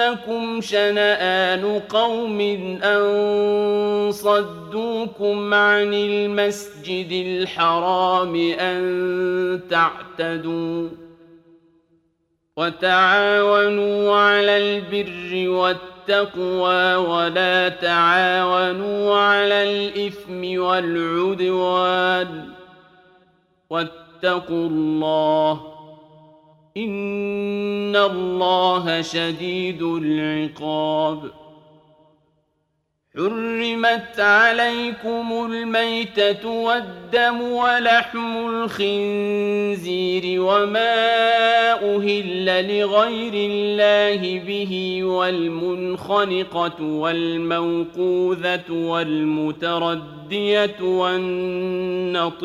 يجرمنكم شنآن قوم أن صدوكم عن المسجد الحرام أن تعتدوا وتعاونوا على البر والتقوى ولا تعاونوا على الإثم والعدوان واتقوا الله إن الله شديد العقاب حرمت عليكم الميتة والدم ولحم الخنزير وما أهل لغير الله به والمنخنقة والموقوذة والمتردية والنطيحة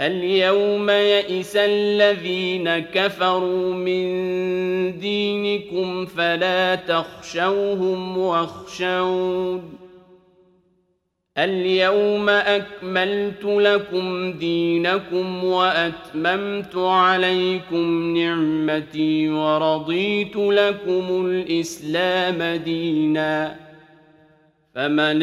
اليوم يئس الذين كفروا من دينكم فلا تخشوهم واخشون. اليوم أكملت لكم دينكم وأتممت عليكم نعمتي ورضيت لكم الإسلام دينا. فمن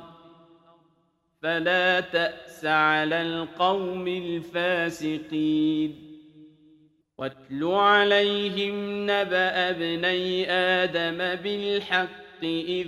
فلا تأس على القوم الفاسقين. واتل عليهم نبأ ابني آدم بالحق إذ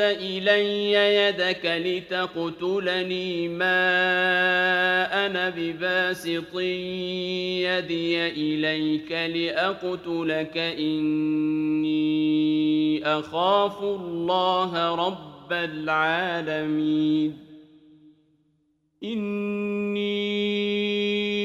إلي يدك لتقتلني ما أنا بباسط يدي إليك لأقتلك. إني أخاف الله رب العالمين. إني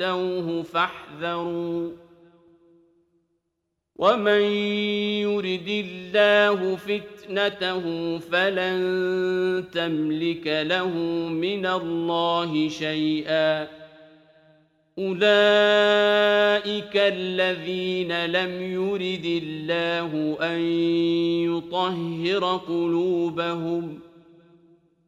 تؤتوه فاحذروا. ومن يرد الله فتنته فلن تملك له من الله شيئا. أولئك الذين لم يرد الله أن يطهر قلوبهم.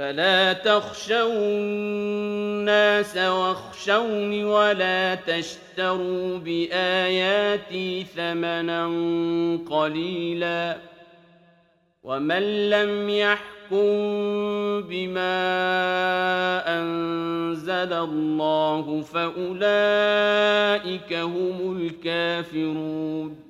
فلا تخشوا الناس واخشوني ولا تشتروا بآياتي ثمنا قليلا ومن لم يحكم بما أنزل الله فأولئك هم الكافرون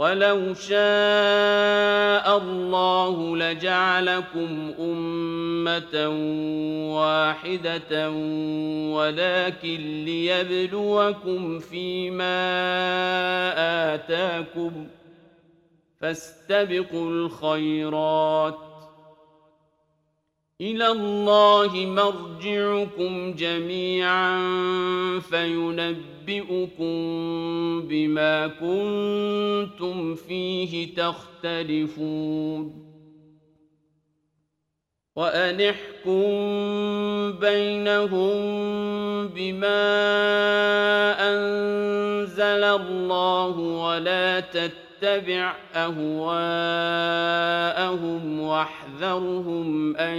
ولو شاء الله لجعلكم أمة واحدة ولكن ليبلوكم فيما آتاكم فاستبقوا الخيرات إلى الله مرجعكم جميعا فينبئكم بما كنتم فيه تختلفون. وأنحكم بينهم بما أنزل الله ولا واتبع أهواءهم واحذرهم أن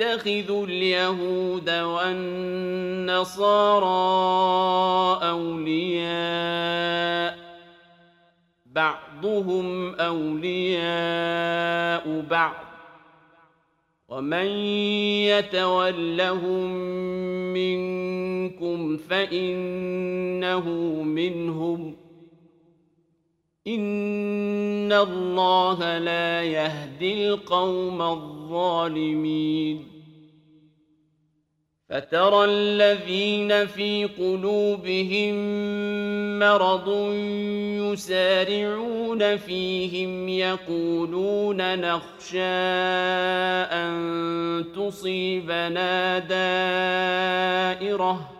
تتخذوا اليهود والنصارى أولياء؟ بعضهم أولياء بعض. ومن يتولهم منكم فإنه منهم. ان الله لا يهدي القوم الظالمين فترى الذين في قلوبهم مرض يسارعون فيهم يقولون نخشى ان تصيبنا دائره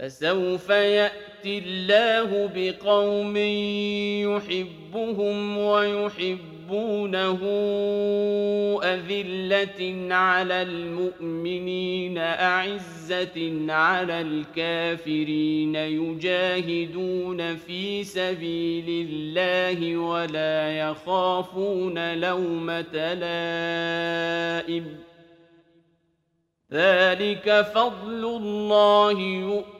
فسوف يأتي الله بقوم يحبهم ويحبونه أذلة على المؤمنين أعزة على الكافرين يجاهدون في سبيل الله ولا يخافون لومة لائم. ذلك فضل الله يؤمن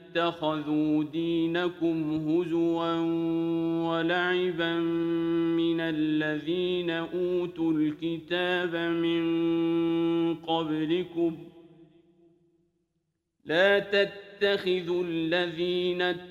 دينكم هزوا ولعبا من الذين أوتوا الكتاب من قبلكم. لا تتخذوا الذين اتخذوا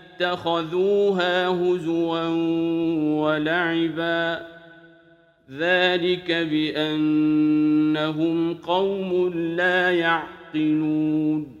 اتخذوها هزوا ولعبا ذلك بأنهم قوم لا يعقلون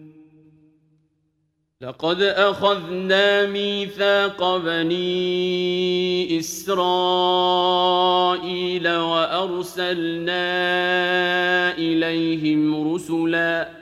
لقد أخذنا ميثاق بني إسرائيل وأرسلنا إليهم رسلاً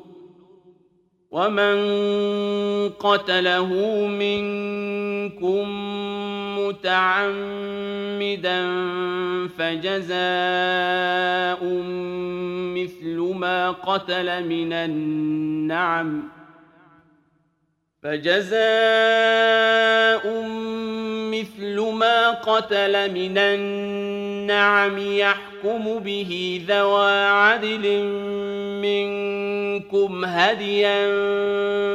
ومن قتله منكم متعمدا فجزاء مثل ما قتل من النعم فجزاء مثل ما قتل من النعم يحكم به ذوى عدل منكم هديا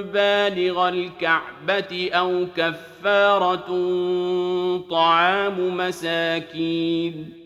بالغ الكعبة أو كفارة طعام مساكين.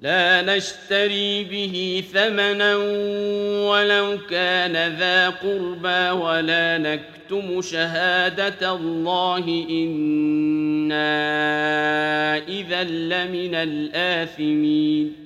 لا نشتري به ثمنا ولو كان ذا قربى ولا نكتم شهادة الله إنا إذا لمن الآثمين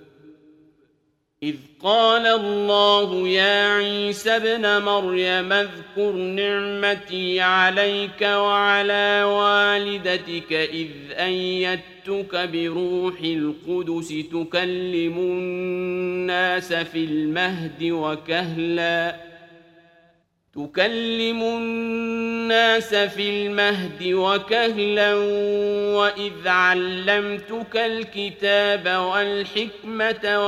إذ قال الله يا عيسى ابن مريم اذكر نعمتي عليك وعلى والدتك إذ ايدت جئتك بروح القدس تكلم الناس في المهد وكهلا تكلم الناس في المهد وكهلا وإذ علمتك الكتاب والحكمة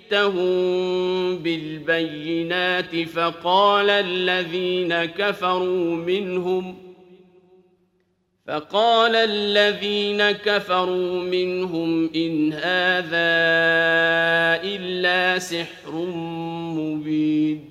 جئتهم بالبينات فقال الذين كفروا منهم فقال الذين كفروا منهم إن هذا إلا سحر مبين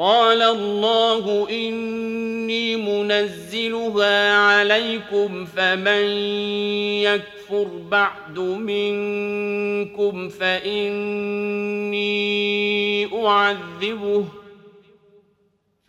قال الله إني منزلها عليكم فمن يكفر بعد منكم فإني أعذبه